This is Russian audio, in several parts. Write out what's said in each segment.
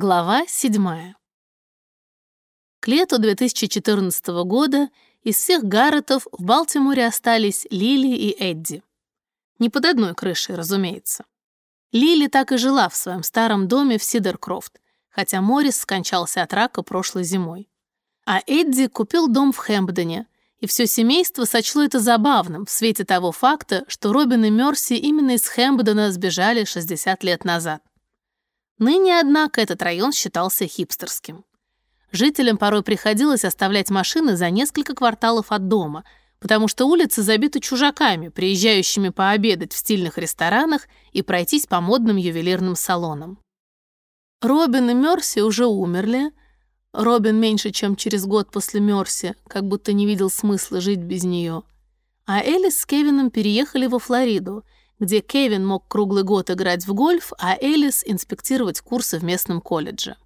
Глава 7. К лету 2014 года из всех Гарретов в Балтиморе остались Лили и Эдди. Не под одной крышей, разумеется. Лили так и жила в своем старом доме в Сидеркрофт, хотя Моррис скончался от рака прошлой зимой. А Эдди купил дом в Хэмпдоне, и все семейство сочло это забавным в свете того факта, что Робин и Мерси именно из Хэмпдона сбежали 60 лет назад. Ныне, однако, этот район считался хипстерским. Жителям порой приходилось оставлять машины за несколько кварталов от дома, потому что улицы забиты чужаками, приезжающими пообедать в стильных ресторанах и пройтись по модным ювелирным салонам. Робин и Мерси уже умерли. Робин меньше, чем через год после Мерси, как будто не видел смысла жить без нее. А Элис с Кевином переехали во Флориду — где Кевин мог круглый год играть в гольф, а Элис инспектировать курсы в местном колледже.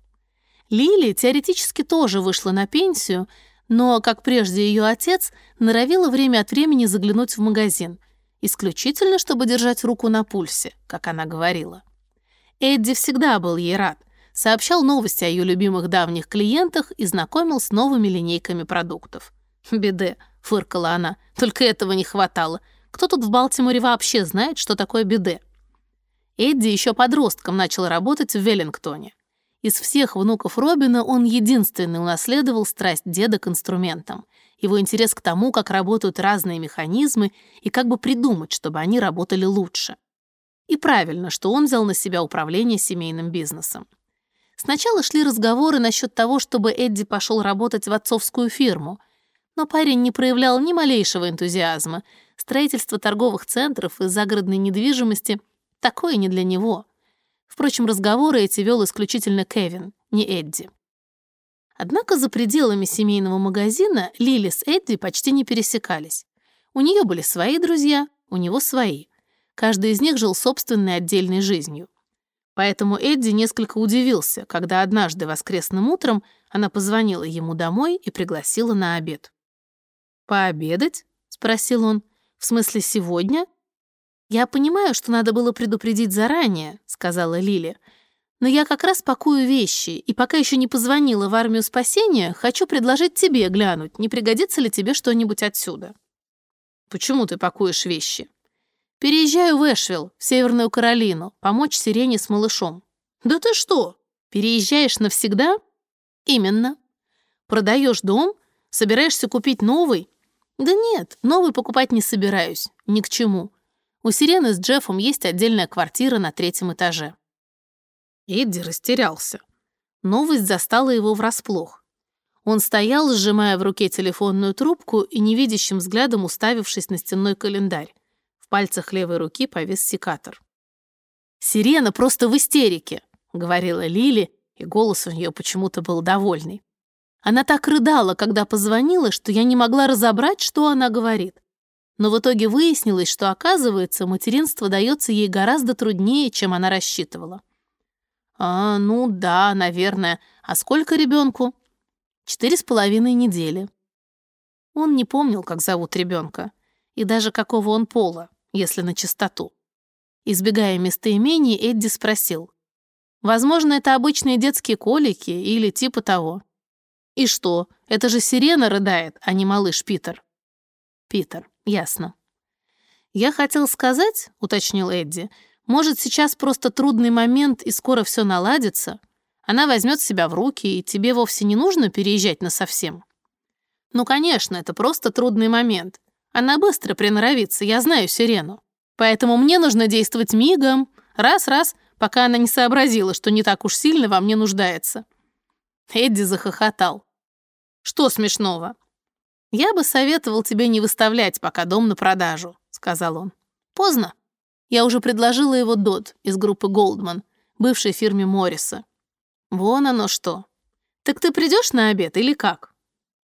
Лили теоретически тоже вышла на пенсию, но, как прежде ее отец, норовила время от времени заглянуть в магазин, исключительно, чтобы держать руку на пульсе, как она говорила. Эдди всегда был ей рад, сообщал новости о ее любимых давних клиентах и знакомил с новыми линейками продуктов. «Беде», — фыркала она, — «только этого не хватало. Кто тут в Балтиморе вообще знает, что такое биде? Эдди еще подростком начал работать в Веллингтоне. Из всех внуков Робина он единственный унаследовал страсть деда к инструментам, его интерес к тому, как работают разные механизмы и как бы придумать, чтобы они работали лучше. И правильно, что он взял на себя управление семейным бизнесом. Сначала шли разговоры насчет того, чтобы Эдди пошел работать в отцовскую фирму, но парень не проявлял ни малейшего энтузиазма, Строительство торговых центров и загородной недвижимости — такое не для него. Впрочем, разговоры эти вел исключительно Кевин, не Эдди. Однако за пределами семейного магазина Лили с Эдди почти не пересекались. У нее были свои друзья, у него свои. Каждый из них жил собственной отдельной жизнью. Поэтому Эдди несколько удивился, когда однажды воскресным утром она позвонила ему домой и пригласила на обед. «Пообедать?» — спросил он. «В смысле, сегодня?» «Я понимаю, что надо было предупредить заранее», — сказала Лили. «Но я как раз пакую вещи, и пока еще не позвонила в армию спасения, хочу предложить тебе глянуть, не пригодится ли тебе что-нибудь отсюда». «Почему ты пакуешь вещи?» «Переезжаю в Эшвилл, в Северную Каролину, помочь Сирене с малышом». «Да ты что? Переезжаешь навсегда?» «Именно. Продаешь дом, собираешься купить новый, да нет, новый покупать не собираюсь. Ни к чему. У Сирены с Джеффом есть отдельная квартира на третьем этаже. Эдди растерялся. Новость застала его врасплох. Он стоял, сжимая в руке телефонную трубку и невидящим взглядом уставившись на стенной календарь. В пальцах левой руки повис секатор. «Сирена просто в истерике», — говорила Лили, и голос у нее почему-то был довольный. Она так рыдала, когда позвонила, что я не могла разобрать, что она говорит. Но в итоге выяснилось, что, оказывается, материнство дается ей гораздо труднее, чем она рассчитывала. «А, ну да, наверное. А сколько ребенку?» «Четыре с половиной недели». Он не помнил, как зовут ребенка, и даже какого он пола, если на чистоту. Избегая местоимений, Эдди спросил. «Возможно, это обычные детские колики или типа того. «И что? Это же сирена рыдает, а не малыш Питер». «Питер, ясно». «Я хотел сказать», — уточнил Эдди, «может, сейчас просто трудный момент и скоро все наладится? Она возьмет себя в руки, и тебе вовсе не нужно переезжать насовсем». «Ну, конечно, это просто трудный момент. Она быстро приноровится, я знаю сирену. Поэтому мне нужно действовать мигом, раз-раз, пока она не сообразила, что не так уж сильно во мне нуждается. Эдди захохотал. «Что смешного?» «Я бы советовал тебе не выставлять пока дом на продажу», — сказал он. «Поздно. Я уже предложила его Дод из группы Голдман, бывшей фирме Морриса. Вон оно что. Так ты придешь на обед или как?»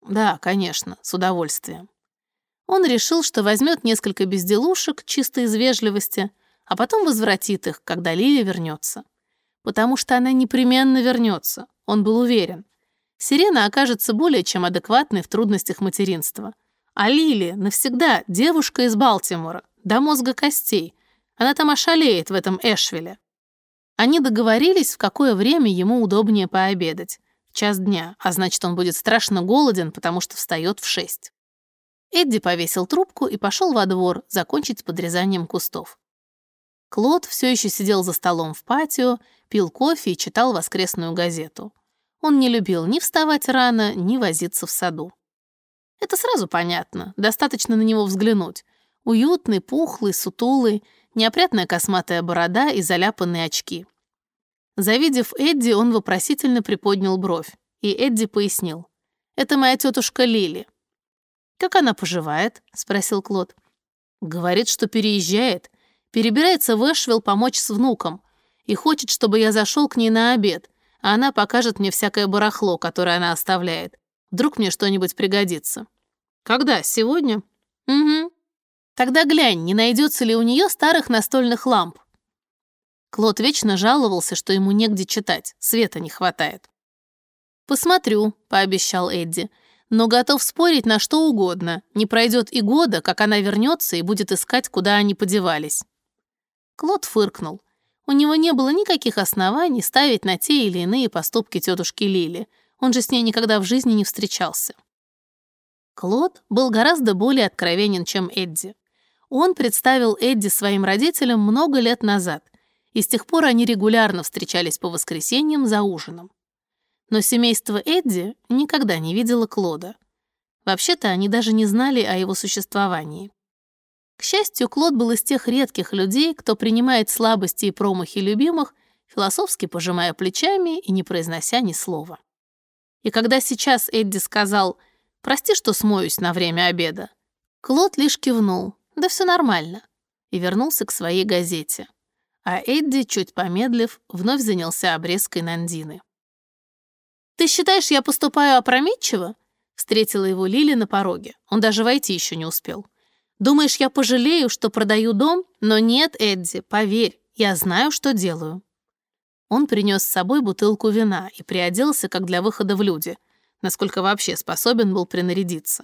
«Да, конечно, с удовольствием». Он решил, что возьмет несколько безделушек чисто из вежливости, а потом возвратит их, когда Лили вернется. Потому что она непременно вернется. Он был уверен. Сирена окажется более чем адекватной в трудностях материнства. А Лили навсегда девушка из Балтимора, до мозга костей. Она там ошалеет в этом Эшвилле. Они договорились, в какое время ему удобнее пообедать. Час дня, а значит, он будет страшно голоден, потому что встает в шесть. Эдди повесил трубку и пошел во двор закончить с подрезанием кустов. Клод все еще сидел за столом в патио, пил кофе и читал воскресную газету. Он не любил ни вставать рано, ни возиться в саду. Это сразу понятно, достаточно на него взглянуть. Уютный, пухлый, сутулый, неопрятная косматая борода и заляпанные очки. Завидев Эдди, он вопросительно приподнял бровь, и Эдди пояснил. «Это моя тетушка Лили». «Как она поживает?» — спросил Клод. «Говорит, что переезжает, Перебирается в Эшвилл помочь с внуком и хочет, чтобы я зашел к ней на обед, а она покажет мне всякое барахло, которое она оставляет. Вдруг мне что-нибудь пригодится. Когда? Сегодня? Угу. Тогда глянь, не найдется ли у нее старых настольных ламп. Клод вечно жаловался, что ему негде читать, света не хватает. «Посмотрю», — пообещал Эдди, «но готов спорить на что угодно. Не пройдет и года, как она вернется и будет искать, куда они подевались». Клод фыркнул. У него не было никаких оснований ставить на те или иные поступки тетушки Лили. Он же с ней никогда в жизни не встречался. Клод был гораздо более откровенен, чем Эдди. Он представил Эдди своим родителям много лет назад, и с тех пор они регулярно встречались по воскресеньям за ужином. Но семейство Эдди никогда не видело Клода. Вообще-то они даже не знали о его существовании. К счастью, Клод был из тех редких людей, кто принимает слабости и промахи любимых, философски пожимая плечами и не произнося ни слова. И когда сейчас Эдди сказал «Прости, что смоюсь на время обеда», Клод лишь кивнул «Да все нормально» и вернулся к своей газете. А Эдди, чуть помедлив, вновь занялся обрезкой Нандины. «Ты считаешь, я поступаю опрометчиво?» Встретила его Лили на пороге. Он даже войти еще не успел. Думаешь, я пожалею, что продаю дом? Но нет, Эдди, поверь, я знаю, что делаю». Он принес с собой бутылку вина и приоделся, как для выхода в люди, насколько вообще способен был принарядиться.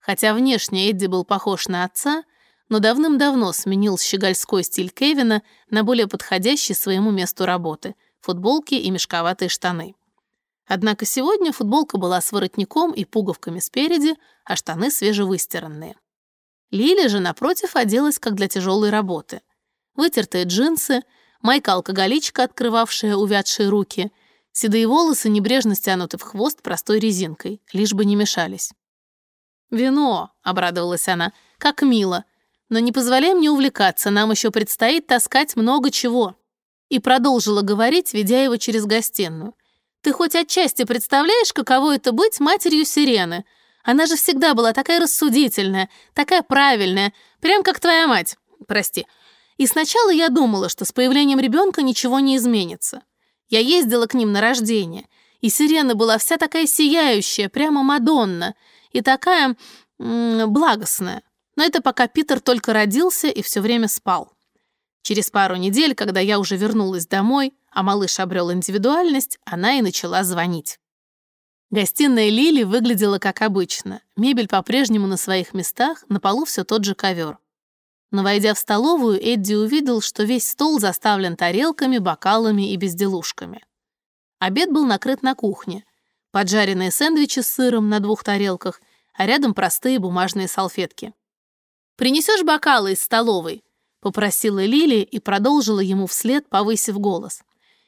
Хотя внешне Эдди был похож на отца, но давным-давно сменил щегольской стиль Кевина на более подходящий своему месту работы — футболки и мешковатые штаны. Однако сегодня футболка была с воротником и пуговками спереди, а штаны свежевыстиранные. Лили же, напротив, оделась как для тяжелой работы. Вытертые джинсы, майка-алкоголичка, открывавшая увядшие руки, седые волосы небрежно стянуты в хвост простой резинкой, лишь бы не мешались. «Вино», — обрадовалась она, — «как мило. Но не позволяй мне увлекаться, нам еще предстоит таскать много чего». И продолжила говорить, ведя его через гостиную. «Ты хоть отчасти представляешь, каково это быть матерью сирены?» Она же всегда была такая рассудительная, такая правильная, прям как твоя мать. Прости. И сначала я думала, что с появлением ребенка ничего не изменится. Я ездила к ним на рождение, и Сирена была вся такая сияющая, прямо Мадонна, и такая благостная. Но это пока Питер только родился и все время спал. Через пару недель, когда я уже вернулась домой, а малыш обрел индивидуальность, она и начала звонить. Гостиная Лили выглядела как обычно. Мебель по-прежнему на своих местах, на полу все тот же ковер. Но войдя в столовую, Эдди увидел, что весь стол заставлен тарелками, бокалами и безделушками. Обед был накрыт на кухне. Поджаренные сэндвичи с сыром на двух тарелках, а рядом простые бумажные салфетки. «Принесешь бокалы из столовой?» — попросила Лили и продолжила ему вслед, повысив голос.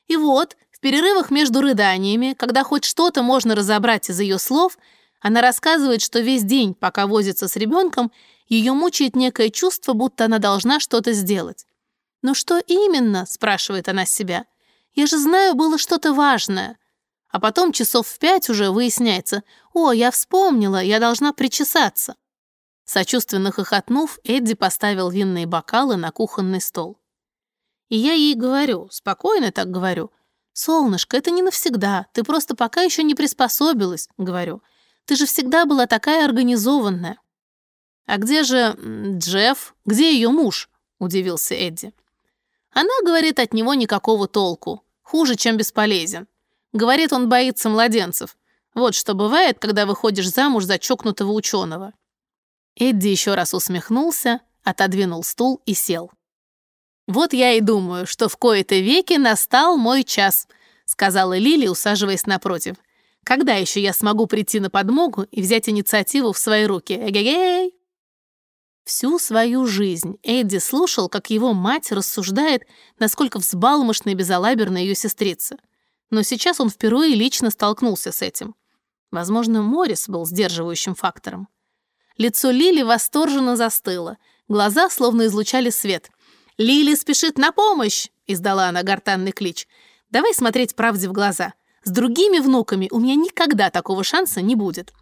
«И вот, в перерывах между рыданиями, когда хоть что-то можно разобрать из ее слов, она рассказывает, что весь день, пока возится с ребенком, ее мучает некое чувство, будто она должна что-то сделать. «Но что именно?» — спрашивает она себя. «Я же знаю, было что-то важное». А потом часов в пять уже выясняется, «О, я вспомнила, я должна причесаться». Сочувственно хохотнув, Эдди поставил винные бокалы на кухонный стол. И я ей говорю, спокойно так говорю, «Солнышко, это не навсегда. Ты просто пока еще не приспособилась», — говорю. «Ты же всегда была такая организованная». «А где же Джефф? Где ее муж?» — удивился Эдди. Она говорит, от него никакого толку. Хуже, чем бесполезен. Говорит, он боится младенцев. Вот что бывает, когда выходишь замуж за чокнутого ученого. Эдди еще раз усмехнулся, отодвинул стул и сел. «Вот я и думаю, что в кои-то веки настал мой час», сказала Лили, усаживаясь напротив. «Когда еще я смогу прийти на подмогу и взять инициативу в свои руки? Эгегей!» Всю свою жизнь Эдди слушал, как его мать рассуждает, насколько взбалмошна и безалаберна ее сестрица. Но сейчас он впервые лично столкнулся с этим. Возможно, Моррис был сдерживающим фактором. Лицо Лили восторженно застыло, глаза словно излучали свет. «Лили спешит на помощь!» — издала она гортанный клич. «Давай смотреть правде в глаза. С другими внуками у меня никогда такого шанса не будет.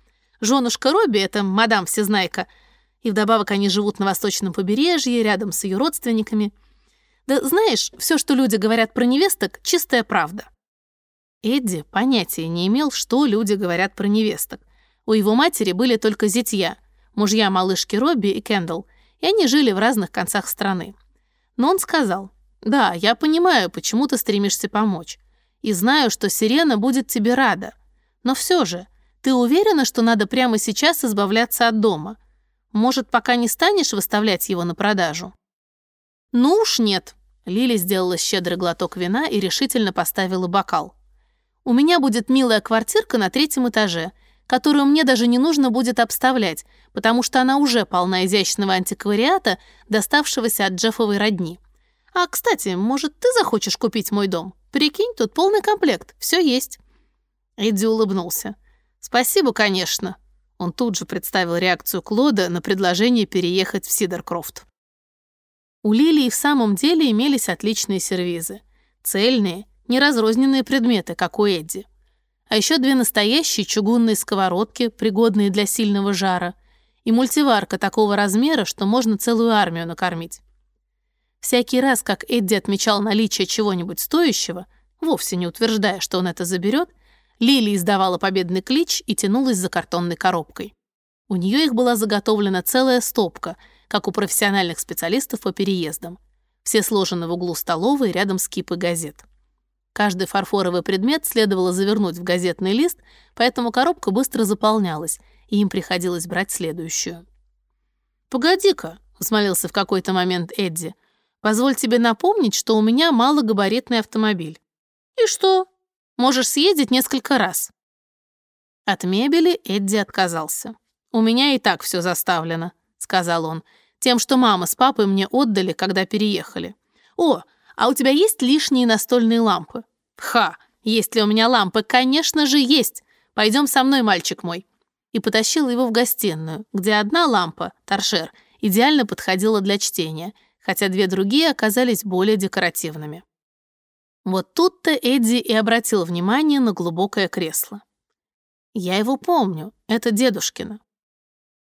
Женушка Робби — это мадам Всезнайка — и вдобавок они живут на восточном побережье, рядом с ее родственниками. Да знаешь, все, что люди говорят про невесток, чистая правда. Эдди понятия не имел, что люди говорят про невесток. У его матери были только зятья, мужья малышки Робби и Кендалл, и они жили в разных концах страны. Но он сказал, «Да, я понимаю, почему ты стремишься помочь, и знаю, что Сирена будет тебе рада. Но все же, ты уверена, что надо прямо сейчас избавляться от дома? Может, пока не станешь выставлять его на продажу?» «Ну уж нет», — Лили сделала щедрый глоток вина и решительно поставила бокал. «У меня будет милая квартирка на третьем этаже, которую мне даже не нужно будет обставлять, потому что она уже полна изящного антиквариата, доставшегося от Джеффовой родни. А, кстати, может, ты захочешь купить мой дом? Прикинь, тут полный комплект, все есть». Эдди улыбнулся. «Спасибо, конечно», он тут же представил реакцию Клода на предложение переехать в Сидеркрофт. У Лилии в самом деле имелись отличные сервизы. Цельные, неразрозненные предметы, как у Эдди. А еще две настоящие чугунные сковородки, пригодные для сильного жара, и мультиварка такого размера, что можно целую армию накормить. Всякий раз, как Эдди отмечал наличие чего-нибудь стоящего, вовсе не утверждая, что он это заберет, Лили издавала победный клич и тянулась за картонной коробкой. У нее их была заготовлена целая стопка, как у профессиональных специалистов по переездам. Все сложены в углу столовой рядом с кипой газет. Каждый фарфоровый предмет следовало завернуть в газетный лист, поэтому коробка быстро заполнялась, и им приходилось брать следующую. «Погоди-ка», — взмолился в какой-то момент Эдди, «позволь тебе напомнить, что у меня малогабаритный автомобиль». «И что?» Можешь съездить несколько раз». От мебели Эдди отказался. «У меня и так все заставлено», — сказал он, «тем, что мама с папой мне отдали, когда переехали. О, а у тебя есть лишние настольные лампы?» «Ха, есть ли у меня лампы? Конечно же, есть. Пойдем со мной, мальчик мой». И потащил его в гостиную, где одна лампа, торшер, идеально подходила для чтения, хотя две другие оказались более декоративными. Вот тут-то Эдди и обратил внимание на глубокое кресло. «Я его помню, это дедушкина».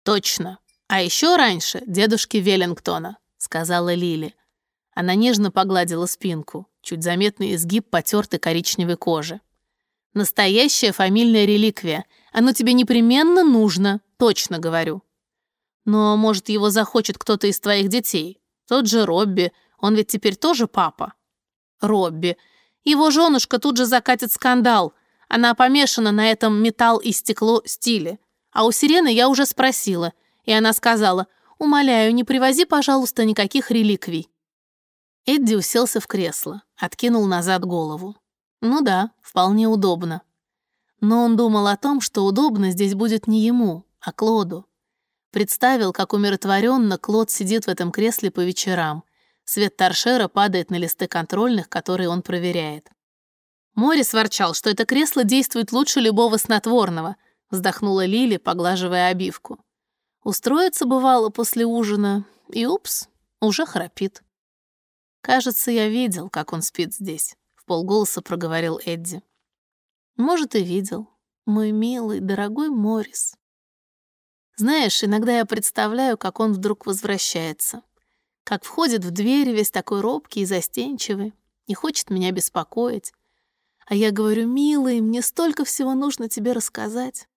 «Точно. А еще раньше дедушки Веллингтона», — сказала Лили. Она нежно погладила спинку, чуть заметный изгиб потертой коричневой кожи. «Настоящая фамильная реликвия. Оно тебе непременно нужно, точно говорю. Но, может, его захочет кто-то из твоих детей? Тот же Робби, он ведь теперь тоже папа». «Робби, его женушка тут же закатит скандал. Она помешана на этом металл и стекло стиле. А у Сирены я уже спросила, и она сказала, «Умоляю, не привози, пожалуйста, никаких реликвий». Эдди уселся в кресло, откинул назад голову. Ну да, вполне удобно. Но он думал о том, что удобно здесь будет не ему, а Клоду. Представил, как умиротворенно Клод сидит в этом кресле по вечерам, Свет торшера падает на листы контрольных, которые он проверяет. Морис ворчал, что это кресло действует лучше любого снотворного, вздохнула Лили, поглаживая обивку. Устроиться бывало после ужина, и упс, уже храпит. Кажется, я видел, как он спит здесь, в полголоса проговорил Эдди. Может, и видел, мой милый, дорогой Морис. Знаешь, иногда я представляю, как он вдруг возвращается как входит в дверь весь такой робкий и застенчивый, не хочет меня беспокоить. А я говорю, милый, мне столько всего нужно тебе рассказать.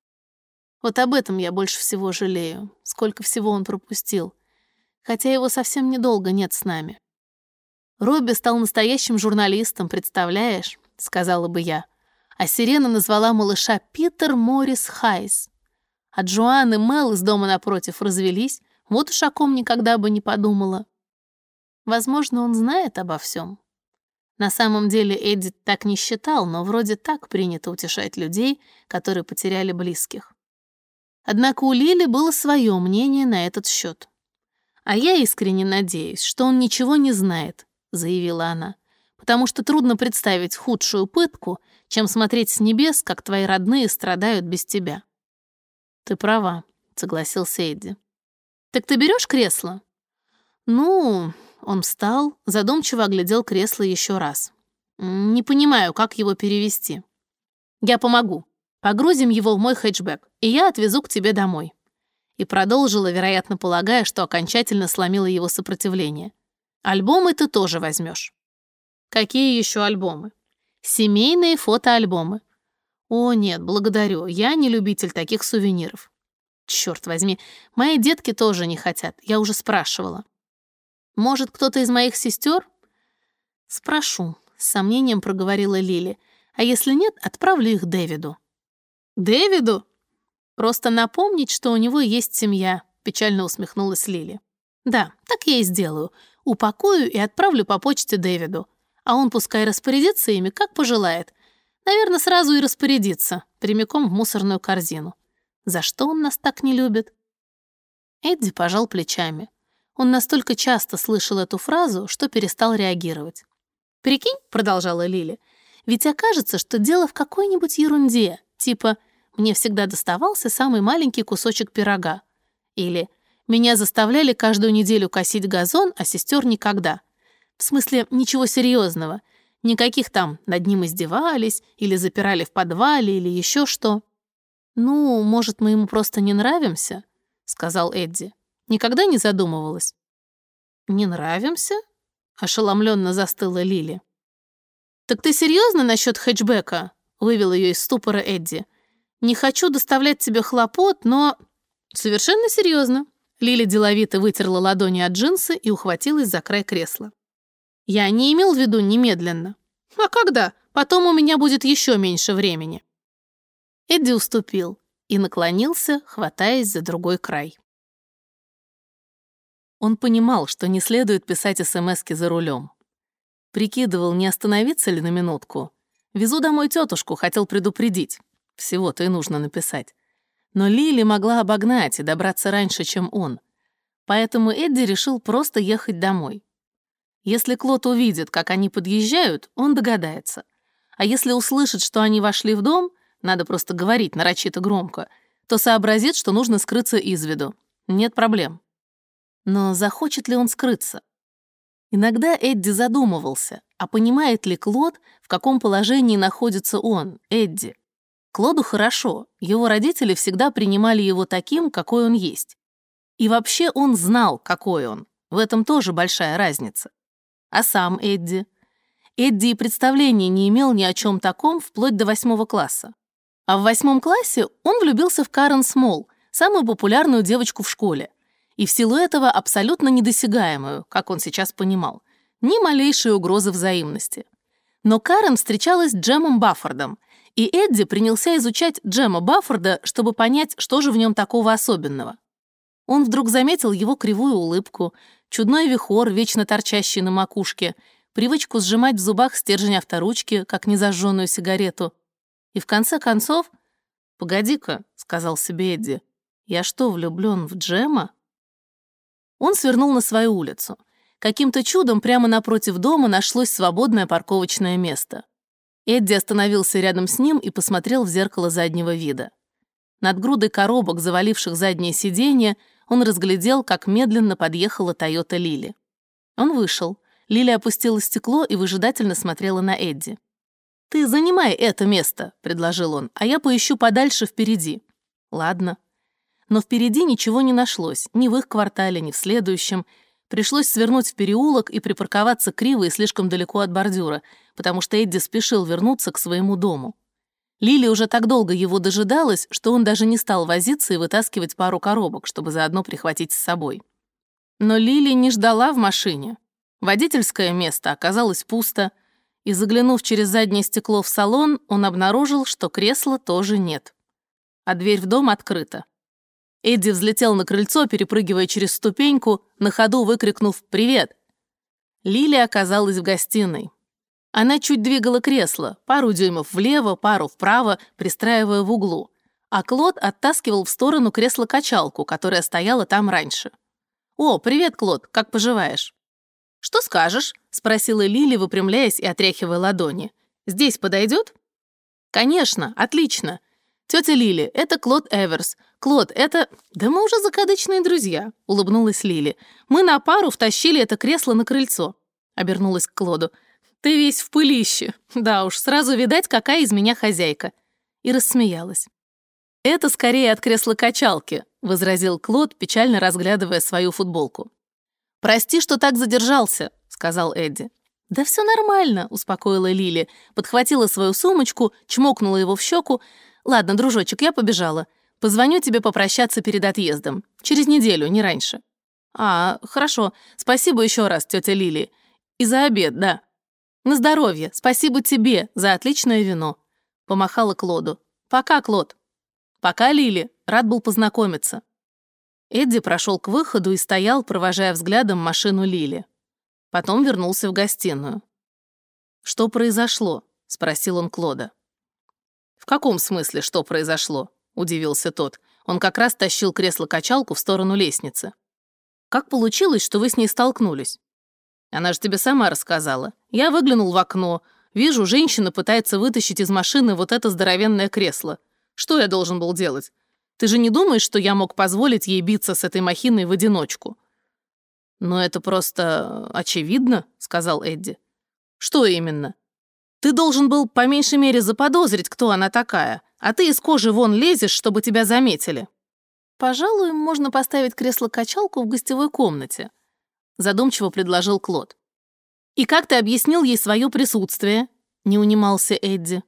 Вот об этом я больше всего жалею, сколько всего он пропустил, хотя его совсем недолго нет с нами. Робби стал настоящим журналистом, представляешь, сказала бы я. А Сирена назвала малыша Питер Моррис Хайс. А Джоан и Мел из дома напротив развелись, вот уж о ком никогда бы не подумала. Возможно, он знает обо всем. На самом деле Эдди так не считал, но вроде так принято утешать людей, которые потеряли близких. Однако у Лили было свое мнение на этот счет. «А я искренне надеюсь, что он ничего не знает», — заявила она, «потому что трудно представить худшую пытку, чем смотреть с небес, как твои родные страдают без тебя». «Ты права», — согласился Эдди. «Так ты берешь кресло?» «Ну...» — он встал, задумчиво оглядел кресло еще раз. «Не понимаю, как его перевести». «Я помогу. Погрузим его в мой хэтчбэк, и я отвезу к тебе домой». И продолжила, вероятно, полагая, что окончательно сломила его сопротивление. «Альбомы ты тоже возьмешь». «Какие еще альбомы?» «Семейные фотоальбомы». «О, нет, благодарю, я не любитель таких сувениров». Черт возьми, мои детки тоже не хотят, я уже спрашивала. Может, кто-то из моих сестер? Спрошу, с сомнением проговорила Лили. А если нет, отправлю их Дэвиду. Дэвиду? Просто напомнить, что у него есть семья, печально усмехнулась Лили. Да, так я и сделаю. Упакую и отправлю по почте Дэвиду. А он пускай распорядится ими, как пожелает. Наверное, сразу и распорядится, прямиком в мусорную корзину. За что он нас так не любит? Эдди пожал плечами. Он настолько часто слышал эту фразу, что перестал реагировать. «Прикинь», — продолжала Лили, «ведь окажется, что дело в какой-нибудь ерунде, типа «мне всегда доставался самый маленький кусочек пирога» или «меня заставляли каждую неделю косить газон, а сестер никогда». В смысле, ничего серьезного, никаких там над ним издевались или запирали в подвале или еще что. «Ну, может, мы ему просто не нравимся?» — сказал Эдди. «Никогда не задумывалась». «Не нравимся?» — ошеломленно застыла Лили. «Так ты серьезно насчет хэтчбека?» — вывел ее из ступора Эдди. «Не хочу доставлять тебе хлопот, но...» «Совершенно серьезно». Лили деловито вытерла ладони от джинсы и ухватилась за край кресла. «Я не имел в виду немедленно. А когда? Потом у меня будет еще меньше времени». Эдди уступил и наклонился, хватаясь за другой край. Он понимал, что не следует писать СМСки за рулем. Прикидывал, не остановиться ли на минутку. Везу домой тетушку, хотел предупредить. Всего-то и нужно написать. Но Лили могла обогнать и добраться раньше, чем он. Поэтому Эдди решил просто ехать домой. Если Клод увидит, как они подъезжают, он догадается. А если услышит, что они вошли в дом — надо просто говорить нарочито громко, то сообразит, что нужно скрыться из виду. Нет проблем. Но захочет ли он скрыться? Иногда Эдди задумывался, а понимает ли Клод, в каком положении находится он, Эдди? Клоду хорошо, его родители всегда принимали его таким, какой он есть. И вообще он знал, какой он. В этом тоже большая разница. А сам Эдди? Эдди и представления не имел ни о чем таком вплоть до восьмого класса. А в восьмом классе он влюбился в Карен Смол, самую популярную девочку в школе. И в силу этого абсолютно недосягаемую, как он сейчас понимал. Ни малейшей угрозы взаимности. Но Карен встречалась с Джемом Баффордом, и Эдди принялся изучать Джема Баффорда, чтобы понять, что же в нем такого особенного. Он вдруг заметил его кривую улыбку, чудной вихор, вечно торчащий на макушке, привычку сжимать в зубах стержень авторучки, как незажженную сигарету — и в конце концов... «Погоди-ка», — сказал себе Эдди, — «я что, влюблён в Джема?» Он свернул на свою улицу. Каким-то чудом прямо напротив дома нашлось свободное парковочное место. Эдди остановился рядом с ним и посмотрел в зеркало заднего вида. Над грудой коробок, заваливших заднее сиденье, он разглядел, как медленно подъехала Тойота Лили. Он вышел. Лили опустила стекло и выжидательно смотрела на Эдди. «Ты занимай это место», — предложил он, «а я поищу подальше впереди». «Ладно». Но впереди ничего не нашлось, ни в их квартале, ни в следующем. Пришлось свернуть в переулок и припарковаться криво и слишком далеко от бордюра, потому что Эдди спешил вернуться к своему дому. Лили уже так долго его дожидалась, что он даже не стал возиться и вытаскивать пару коробок, чтобы заодно прихватить с собой. Но Лили не ждала в машине. Водительское место оказалось пусто — и, заглянув через заднее стекло в салон, он обнаружил, что кресла тоже нет. А дверь в дом открыта. Эдди взлетел на крыльцо, перепрыгивая через ступеньку, на ходу выкрикнув «Привет!». Лили оказалась в гостиной. Она чуть двигала кресло, пару дюймов влево, пару вправо, пристраивая в углу. А Клод оттаскивал в сторону кресло-качалку, которая стояла там раньше. «О, привет, Клод, как поживаешь?» «Что скажешь?» — спросила Лили, выпрямляясь и отряхивая ладони. «Здесь подойдет?» «Конечно, отлично. Тетя Лили, это Клод Эверс. Клод, это... Да мы уже закадычные друзья», — улыбнулась Лили. «Мы на пару втащили это кресло на крыльцо», — обернулась к Клоду. «Ты весь в пылище. Да уж, сразу видать, какая из меня хозяйка». И рассмеялась. «Это скорее от кресла-качалки», — возразил Клод, печально разглядывая свою футболку. «Прости, что так задержался», — сказал Эдди. «Да все нормально», — успокоила Лили, подхватила свою сумочку, чмокнула его в щеку. «Ладно, дружочек, я побежала. Позвоню тебе попрощаться перед отъездом. Через неделю, не раньше». «А, хорошо. Спасибо еще раз, тетя Лили. И за обед, да». «На здоровье. Спасибо тебе за отличное вино», — помахала Клоду. «Пока, Клод». «Пока, Лили. Рад был познакомиться». Эдди прошел к выходу и стоял, провожая взглядом машину Лили. Потом вернулся в гостиную. «Что произошло?» — спросил он Клода. «В каком смысле, что произошло?» — удивился тот. Он как раз тащил кресло-качалку в сторону лестницы. «Как получилось, что вы с ней столкнулись?» Она же тебе сама рассказала. Я выглянул в окно. Вижу, женщина пытается вытащить из машины вот это здоровенное кресло. Что я должен был делать? Ты же не думаешь, что я мог позволить ей биться с этой махиной в одиночку?» «Но это просто очевидно», — сказал Эдди. «Что именно?» «Ты должен был по меньшей мере заподозрить, кто она такая, а ты из кожи вон лезешь, чтобы тебя заметили». «Пожалуй, можно поставить кресло-качалку в гостевой комнате», задумчиво предложил Клод. «И как ты объяснил ей свое присутствие?» — не унимался Эдди.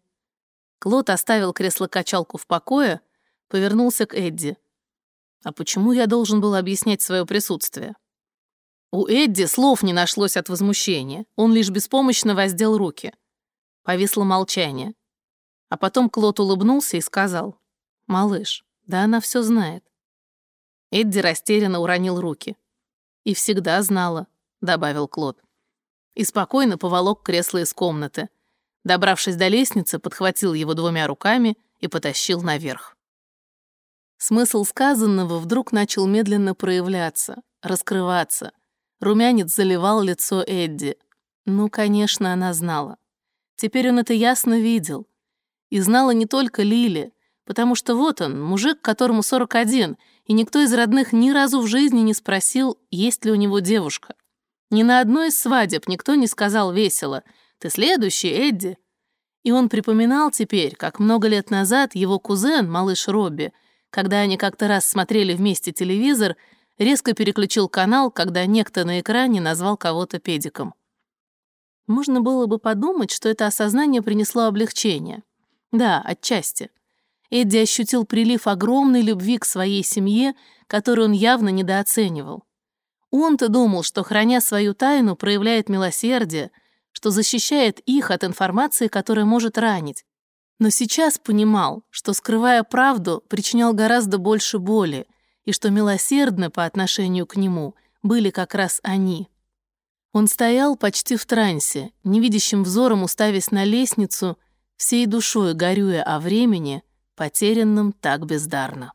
Клод оставил кресло-качалку в покое, повернулся к Эдди. «А почему я должен был объяснять свое присутствие?» У Эдди слов не нашлось от возмущения, он лишь беспомощно воздел руки. Повисло молчание. А потом Клод улыбнулся и сказал, «Малыш, да она все знает». Эдди растерянно уронил руки. «И всегда знала», — добавил Клод. И спокойно поволок кресло из комнаты. Добравшись до лестницы, подхватил его двумя руками и потащил наверх. Смысл сказанного вдруг начал медленно проявляться, раскрываться. Румянец заливал лицо Эдди. Ну, конечно, она знала. Теперь он это ясно видел. И знала не только Лили, потому что вот он, мужик, которому 41, и никто из родных ни разу в жизни не спросил, есть ли у него девушка. Ни на одной из свадеб никто не сказал весело «Ты следующий, Эдди». И он припоминал теперь, как много лет назад его кузен, малыш Робби, когда они как-то раз смотрели вместе телевизор, резко переключил канал, когда некто на экране назвал кого-то педиком. Можно было бы подумать, что это осознание принесло облегчение. Да, отчасти. Эдди ощутил прилив огромной любви к своей семье, которую он явно недооценивал. Он-то думал, что, храня свою тайну, проявляет милосердие, что защищает их от информации, которая может ранить. Но сейчас понимал, что, скрывая правду, причинял гораздо больше боли, и что милосердны по отношению к нему были как раз они. Он стоял почти в трансе, невидящим взором уставясь на лестницу, всей душой горюя о времени, потерянном так бездарно.